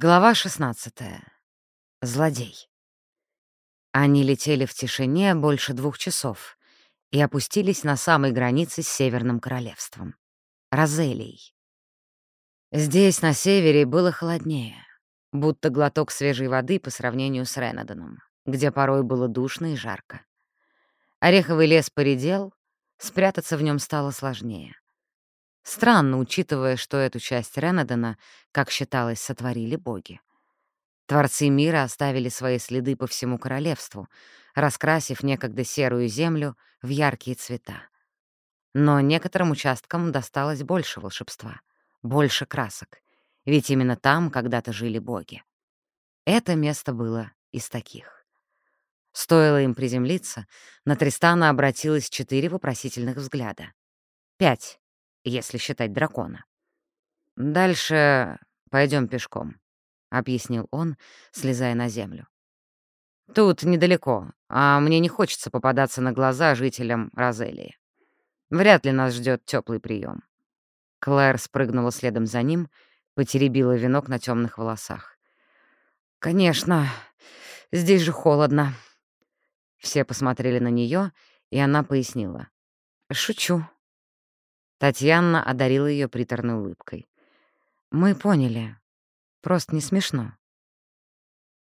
Глава 16. Злодей. Они летели в тишине больше двух часов и опустились на самой границе с Северным Королевством — Розелией. Здесь, на севере, было холоднее, будто глоток свежей воды по сравнению с Ренадоном, где порой было душно и жарко. Ореховый лес поредел, спрятаться в нем стало сложнее. Странно, учитывая, что эту часть Ренадона, как считалось, сотворили боги. Творцы мира оставили свои следы по всему королевству, раскрасив некогда серую землю в яркие цвета. Но некоторым участкам досталось больше волшебства, больше красок, ведь именно там когда-то жили боги. Это место было из таких. Стоило им приземлиться, на Тристана обратилось четыре вопросительных взгляда. Пять, если считать дракона. «Дальше пойдем пешком», — объяснил он, слезая на землю. «Тут недалеко, а мне не хочется попадаться на глаза жителям Розелии. Вряд ли нас ждет теплый прием. Клэр спрыгнула следом за ним, потеребила венок на темных волосах. «Конечно, здесь же холодно». Все посмотрели на нее, и она пояснила. «Шучу». Татьяна одарила ее приторной улыбкой. «Мы поняли. Просто не смешно».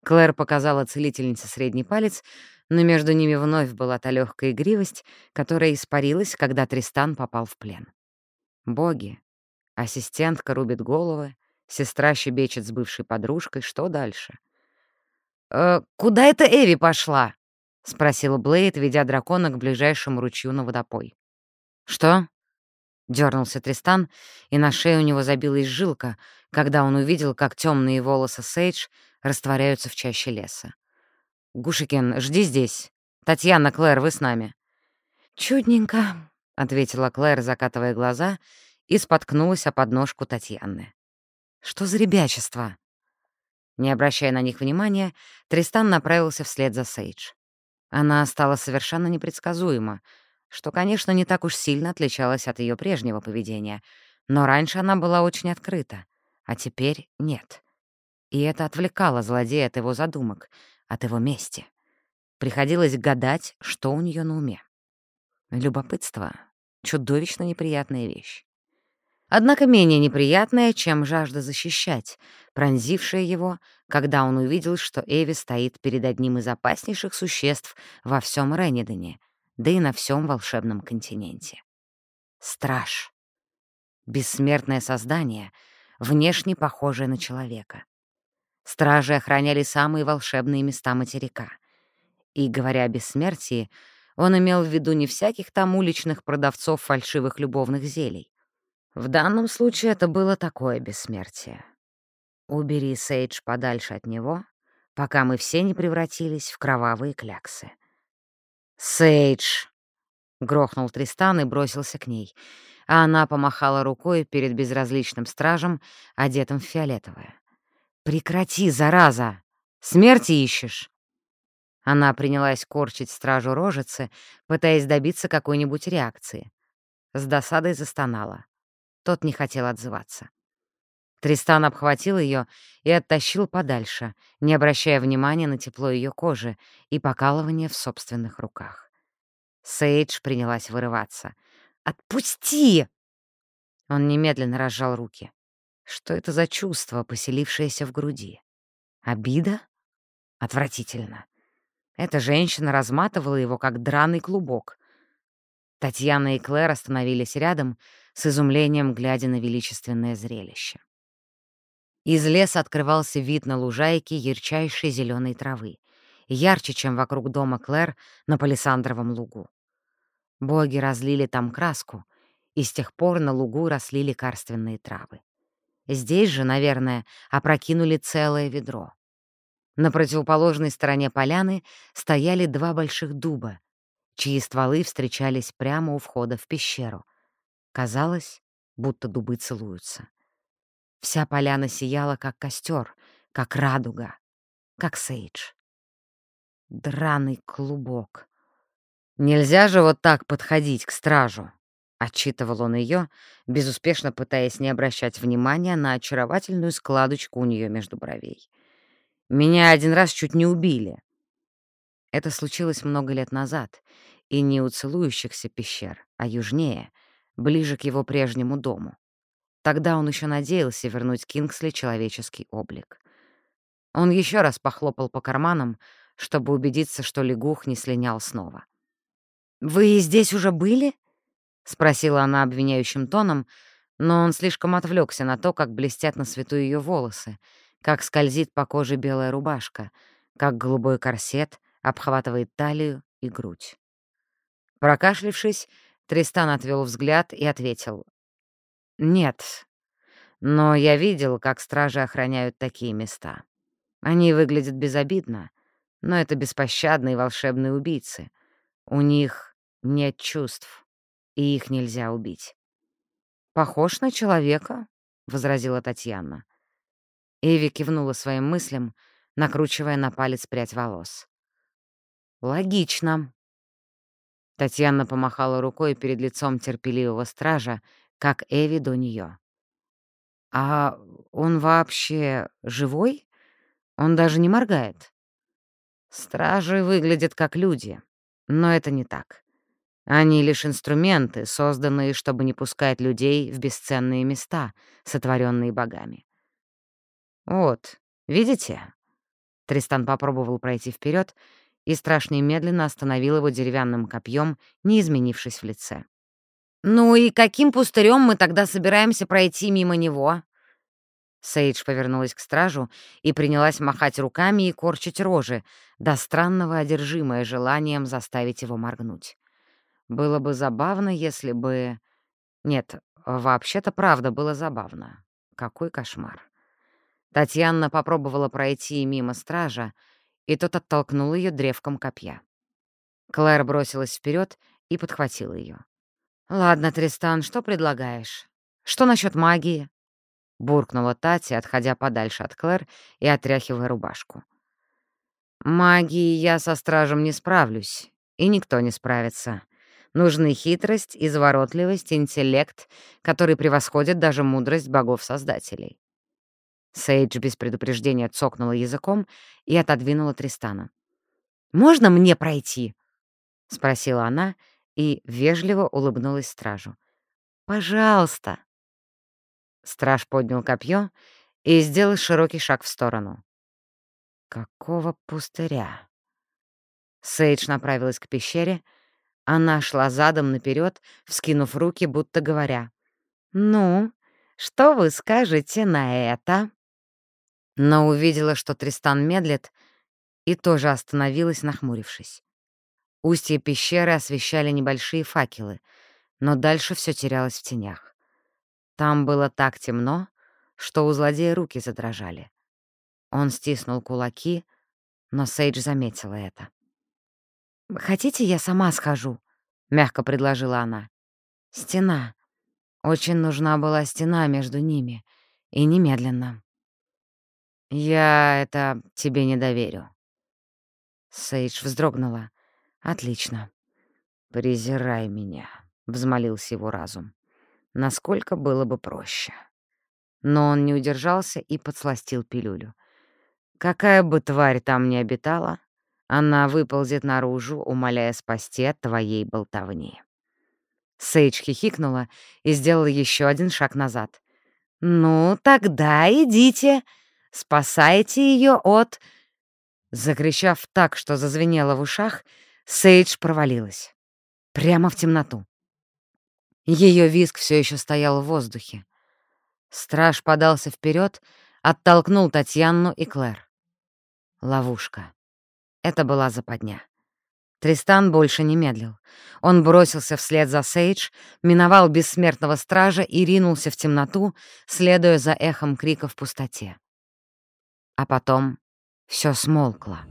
Клэр показала целительнице средний палец, но между ними вновь была та легкая игривость, которая испарилась, когда Тристан попал в плен. Боги. Ассистентка рубит головы, сестра щебечет с бывшей подружкой. Что дальше? «Э, «Куда это Эви пошла?» — спросил Блейд, ведя дракона к ближайшему ручью на водопой. «Что?» Дернулся Тристан, и на шее у него забилась жилка, когда он увидел, как темные волосы Сейдж растворяются в чаще леса. «Гушикин, жди здесь. Татьяна, Клэр, вы с нами». «Чудненько», — ответила Клэр, закатывая глаза, и споткнулась о подножку Татьяны. «Что за ребячество?» Не обращая на них внимания, Тристан направился вслед за Сейдж. Она стала совершенно непредсказуема, что, конечно, не так уж сильно отличалось от ее прежнего поведения, но раньше она была очень открыта, а теперь нет. И это отвлекало злодея от его задумок, от его мести. Приходилось гадать, что у нее на уме. Любопытство — чудовищно неприятная вещь. Однако менее неприятная, чем жажда защищать, пронзившая его, когда он увидел, что Эви стоит перед одним из опаснейших существ во всем Реннидоне да и на всем волшебном континенте. Страж. Бессмертное создание, внешне похожее на человека. Стражи охраняли самые волшебные места материка. И, говоря о бессмертии, он имел в виду не всяких там уличных продавцов фальшивых любовных зелий. В данном случае это было такое бессмертие. Убери Сейдж подальше от него, пока мы все не превратились в кровавые кляксы. «Сейдж!» — грохнул Тристан и бросился к ней, а она помахала рукой перед безразличным стражем, одетым в фиолетовое. «Прекрати, зараза! Смерти ищешь!» Она принялась корчить стражу рожицы, пытаясь добиться какой-нибудь реакции. С досадой застонала. Тот не хотел отзываться. Тристан обхватил ее и оттащил подальше, не обращая внимания на тепло ее кожи и покалывание в собственных руках. Сейдж принялась вырываться. «Отпусти!» Он немедленно разжал руки. Что это за чувство, поселившееся в груди? Обида? Отвратительно. Эта женщина разматывала его, как драный клубок. Татьяна и Клэр остановились рядом, с изумлением глядя на величественное зрелище. Из леса открывался вид на лужайки ярчайшей зеленой травы, ярче, чем вокруг дома Клэр на Палисандровом лугу. Боги разлили там краску, и с тех пор на лугу росли лекарственные травы. Здесь же, наверное, опрокинули целое ведро. На противоположной стороне поляны стояли два больших дуба, чьи стволы встречались прямо у входа в пещеру. Казалось, будто дубы целуются. Вся поляна сияла, как костер, как радуга, как сейдж. Драный клубок. Нельзя же вот так подходить к стражу. — отчитывал он ее, безуспешно пытаясь не обращать внимания на очаровательную складочку у нее между бровей. «Меня один раз чуть не убили». Это случилось много лет назад, и не у целующихся пещер, а южнее, ближе к его прежнему дому. Тогда он еще надеялся вернуть Кингсли человеческий облик. Он еще раз похлопал по карманам, чтобы убедиться, что лягух не слинял снова. «Вы здесь уже были?» — спросила она обвиняющим тоном, но он слишком отвлекся на то, как блестят на свету ее волосы, как скользит по коже белая рубашка, как голубой корсет обхватывает талию и грудь. Прокашлившись, Тристан отвел взгляд и ответил. «Нет, но я видел, как стражи охраняют такие места. Они выглядят безобидно, но это беспощадные волшебные убийцы. У них нет чувств и их нельзя убить. «Похож на человека», — возразила Татьяна. Эви кивнула своим мыслям, накручивая на палец прядь волос. «Логично». Татьяна помахала рукой перед лицом терпеливого стража, как Эви до нее. «А он вообще живой? Он даже не моргает?» «Стражи выглядят как люди, но это не так. Они лишь инструменты, созданные, чтобы не пускать людей в бесценные места, сотворенные богами. «Вот, видите?» Тристан попробовал пройти вперед, и страшно медленно остановил его деревянным копьем, не изменившись в лице. «Ну и каким пустырем мы тогда собираемся пройти мимо него?» Сейдж повернулась к стражу и принялась махать руками и корчить рожи, до странного одержимое желанием заставить его моргнуть. Было бы забавно, если бы... Нет, вообще-то правда было забавно. Какой кошмар. Татьяна попробовала пройти мимо стража, и тот оттолкнул ее древком копья. Клэр бросилась вперед и подхватила ее. «Ладно, Тристан, что предлагаешь? Что насчет магии?» Буркнула Татья, отходя подальше от Клэр и отряхивая рубашку. «Магией я со стражем не справлюсь, и никто не справится. Нужны хитрость, изворотливость, интеллект, который превосходит даже мудрость богов-создателей. Сейдж без предупреждения цокнула языком и отодвинула Тристана. «Можно мне пройти?» — спросила она и вежливо улыбнулась стражу. «Пожалуйста». Страж поднял копье и сделал широкий шаг в сторону. «Какого пустыря?» Сейдж направилась к пещере, она шла задом наперед, вскинув руки, будто говоря. «Ну, что вы скажете на это?» Но увидела, что Тристан медлит, и тоже остановилась, нахмурившись. Устье пещеры освещали небольшие факелы, но дальше все терялось в тенях. Там было так темно, что у злодея руки задрожали. Он стиснул кулаки, но Сейдж заметила это. «Хотите, я сама схожу?» — мягко предложила она. «Стена. Очень нужна была стена между ними. И немедленно». «Я это тебе не доверю». Сейдж вздрогнула. «Отлично. Презирай меня», — взмолился его разум. Насколько было бы проще. Но он не удержался и подсластил пилюлю. Какая бы тварь там ни обитала, она выползет наружу, умоляя спасти от твоей болтовни. Сейдж хихикнула и сделала еще один шаг назад. «Ну, тогда идите, спасайте ее от...» Закричав так, что зазвенело в ушах, Сейдж провалилась. Прямо в темноту. Ее визг все еще стоял в воздухе. Страж подался вперед, оттолкнул Татьяну и Клэр. Ловушка. Это была западня. Тристан больше не медлил. Он бросился вслед за Сейдж, миновал бессмертного стража и ринулся в темноту, следуя за эхом крика в пустоте. А потом все смолкло.